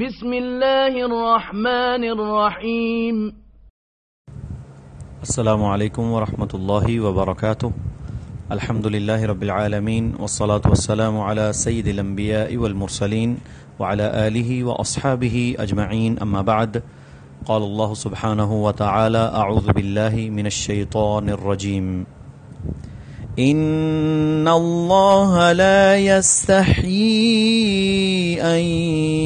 بسم الله الرحمن الرحيم السلام علیکم ورحمۃ اللہ وبرکاتہ۔ الحمد للہ رب العالمین والصلاة والسلام على سید الانبیاء والمرسلین وعلى آلہ واصحابہ اجمعین، اما بعد۔ قال اللہ سبحانہ وتعالی، اعوذ باللہ من الشیطان الرجیم۔ ان الله لا يستحيي ان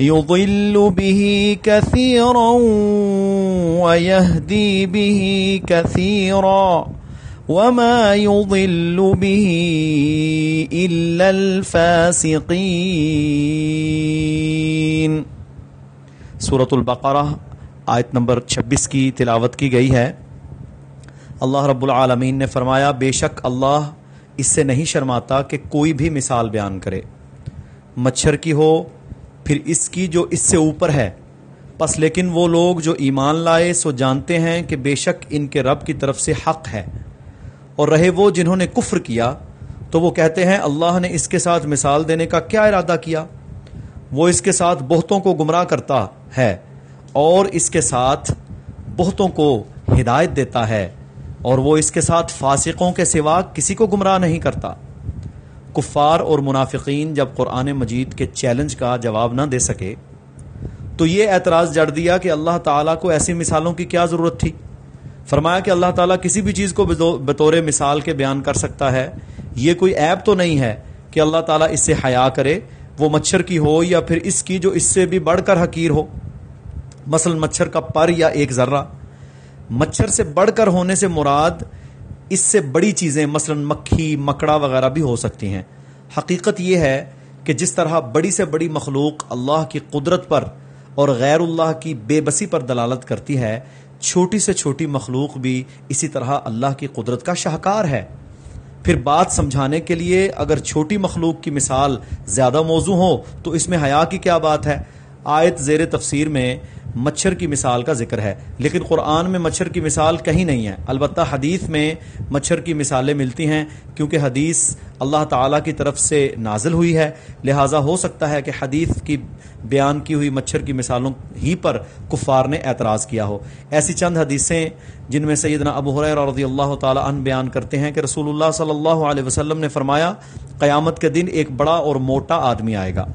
يضل به كثيرا ويهدي به كثيرا وما يضل به الا الفاسقين. سورة البقرہ آیت نمبر چھبیس کی تلاوت کی گئی ہے۔ اللہ رب العالمین نے فرمایا، بے شک اللہ اس سے نہیں شرماتا کہ کوئی بھی مثال بیان کرے۔ مچھر کی ہو پھر اس کی جو اس سے اوپر ہے۔ پس لیکن وہ لوگ جو ایمان لائے سو جانتے ہیں کہ بے شک ان کے رب کی طرف سے حق ہے۔ اور رہے وہ جنہوں نے کفر کیا، تو وہ کہتے ہیں، اللہ نے اس کے ساتھ مثال دینے کا کیا ارادہ کیا؟ وہ اس کے ساتھ بہتوں کو گمراہ کرتا ہے اور اس کے ساتھ بہتوں کو ہدایت دیتا ہے، اور وہ اس کے ساتھ فاسقوں کے سوا کسی کو گمراہ نہیں کرتا۔ کفار اور منافقین جب قرآن مجید کے چیلنج کا جواب نہ دے سکے، تو یہ اعتراض جڑ دیا کہ اللہ تعالیٰ کو ایسی مثالوں کی کیا ضرورت تھی۔ فرمایا کہ اللہ تعالیٰ کسی بھی چیز کو بطور مثال کے بیان کر سکتا ہے۔ یہ کوئی ایپ تو نہیں ہے کہ اللہ تعالیٰ اس سے حیا کرے، وہ مچھر کی ہو یا پھر اس کی جو اس سے بھی بڑھ کر حقیر ہو۔ مثلا مچھر کا پر یا ایک ذرہ۔ مچھر سے بڑھ کر ہونے سے مراد اس سے بڑی چیزیں مثلا مکھی، مکڑا وغیرہ بھی ہو سکتی ہیں۔ حقیقت یہ ہے کہ جس طرح بڑی سے بڑی مخلوق اللہ کی قدرت پر اور غیر اللہ کی بے بسی پر دلالت کرتی ہے، چھوٹی سے چھوٹی مخلوق بھی اسی طرح اللہ کی قدرت کا شاہکار ہے۔ پھر بات سمجھانے کے لیے اگر چھوٹی مخلوق کی مثال زیادہ موضوع ہو تو اس میں حیا کی کیا بات ہے؟ آیت زیر تفسیر میں مچھر کی مثال کا ذکر ہے۔ لیکن قرآن میں مچھر کی مثال کہیں نہیں ہے۔ البتہ حدیث میں مچھر کی مثالیں ملتی ہیں، کیونکہ حدیث اللہ تعالیٰ کی طرف سے نازل ہوئی ہے۔ لہٰذا ہو سکتا ہے کہ حدیث کی بیان کی ہوئی مچھر کی مثالوں ہی پر کفار نے اعتراض کیا ہو۔ ایسی چند حدیثیں جن میں سیدنا ابو حریر رضی اللہ تعالیٰ عنہ بیان کرتے ہیں کہ رسول اللہ صلی اللہ علیہ وسلم نے فرمایا، قیامت کے دن ایک بڑا اور موٹا آدمی آئے گا۔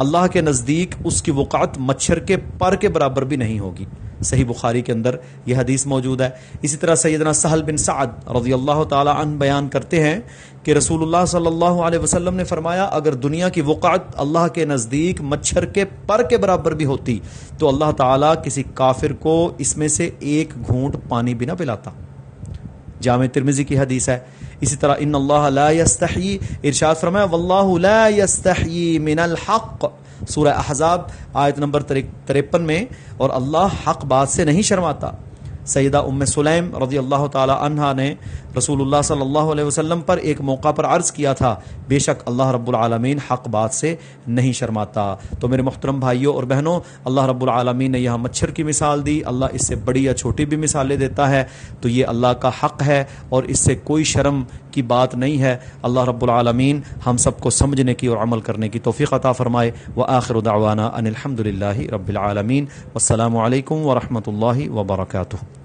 اللہ کے نزدیک اس کی وقعت مچھر کے پر کے برابر بھی نہیں ہوگی۔ صحیح بخاری کے اندر یہ حدیث موجود ہے۔ اسی طرح سیدنا سہل بن سعد رضی اللہ تعالی عنہ بیان کرتے ہیں کہ رسول اللہ صلی اللہ علیہ وسلم نے فرمایا، اگر دنیا کی وقعت اللہ کے نزدیک مچھر کے پر کے برابر بھی ہوتی، تو اللہ تعالیٰ کسی کافر کو اس میں سے ایک گھونٹ پانی بھی نہ پلاتا۔ جامع ترمزی کی حدیث ہے۔ اسی طرح ان اللہ لا يستحی ارشاد فرمایا، واللہ لا يستحی من الحق۔ سورہ احزاب، آیت نمبر تریپن میں، اور اللہ حق بات سے نہیں شرماتا۔ سیدہ ام سلیم رضی اللہ تعالی عنہا نے رسول اللہ صلی اللہ علیہ وسلم پر ایک موقع پر عرض کیا تھا، بے شک اللہ رب العالمین حق بات سے نہیں شرماتا۔ تو میرے محترم بھائیوں اور بہنوں، اللہ رب العالمین نے یہاں مچھر کی مثال دی، اللہ اس سے بڑی یا چھوٹی بھی مثالیں دیتا ہے۔ تو یہ اللہ کا حق ہے اور اس سے کوئی شرم کی بات نہیں ہے۔ اللہ رب العالمین ہم سب کو سمجھنے کی اور عمل کرنے کی توفیق عطا فرمائے۔ و آخر دعوانا ان الحمد للہ رب العالمین۔ السلام علیکم ورحمۃ اللہ وبرکاتہ۔